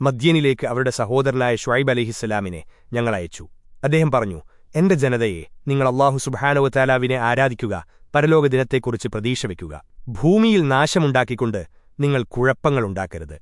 മദ്യനിലേക്ക് അവരുടെ സഹോദരനായ ഷ്വൈബ് അലിഹിസ്സലാമിനെ ഞങ്ങൾ അയച്ചു. അദ്ദേഹം പറഞ്ഞു എന്റെ ജനതയെ നിങ്ങൾ അള്ളാഹു സുബാനവത്താലാവിനെ ആരാധിക്കുക പരലോക ദിനത്തെക്കുറിച്ച് പ്രതീക്ഷ വയ്ക്കുക ഭൂമിയിൽ നാശമുണ്ടാക്കിക്കൊണ്ട് നിങ്ങൾ കുഴപ്പങ്ങളുണ്ടാക്കരുത്